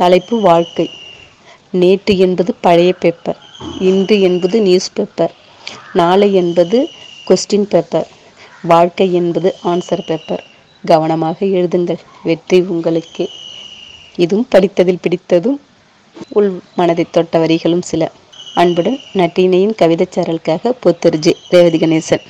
தலைப்பு வாழ்க்கை. நேற்று என்பது பழைய பேப்பர் இன்று என்பது நியூஸ் பேப்பர் நாளை என்பது கொஸ்டின் பேப்பர் வாழ்க்கை என்பது ஆன்சர் பேப்பர் கவனமாக எழுதுங்கள் வெற்றி உங்களுக்கே. இதுவும் படித்ததில் பிடித்ததும் உள் மனதை தொட்ட வரிகளும் சில. அன்புடன் நட்டினையின் கவிதைச் சாரலுக்காக பொத்தர்ஜி ரேவதி கணேசன்.